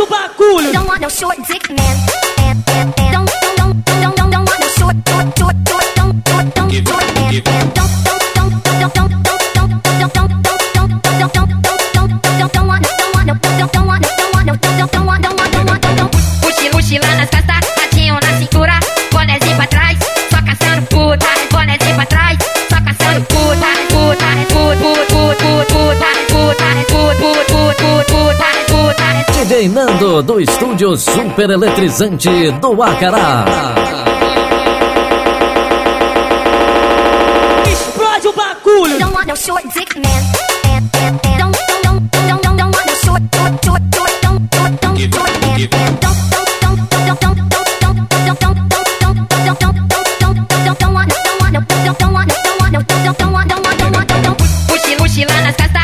o bagulho. Don't want no nas costas, patinho na cintura, bonézinho treinando do estúdio super eletrizante do Acará. Explode o bagulho! Don't want no short dick man. Don't, don't, don't, don't, don't, don't want no short, short, short, short, don't, don't, don't, short man. Don't, don't, don't, don't, don't, don't, don't, don't, don't, don't, don't, don't, don't, don't want no, don't want no, don't want no, don't want no, don't want no, don't want no, don't want no, don't want no, push, push lá nas casas.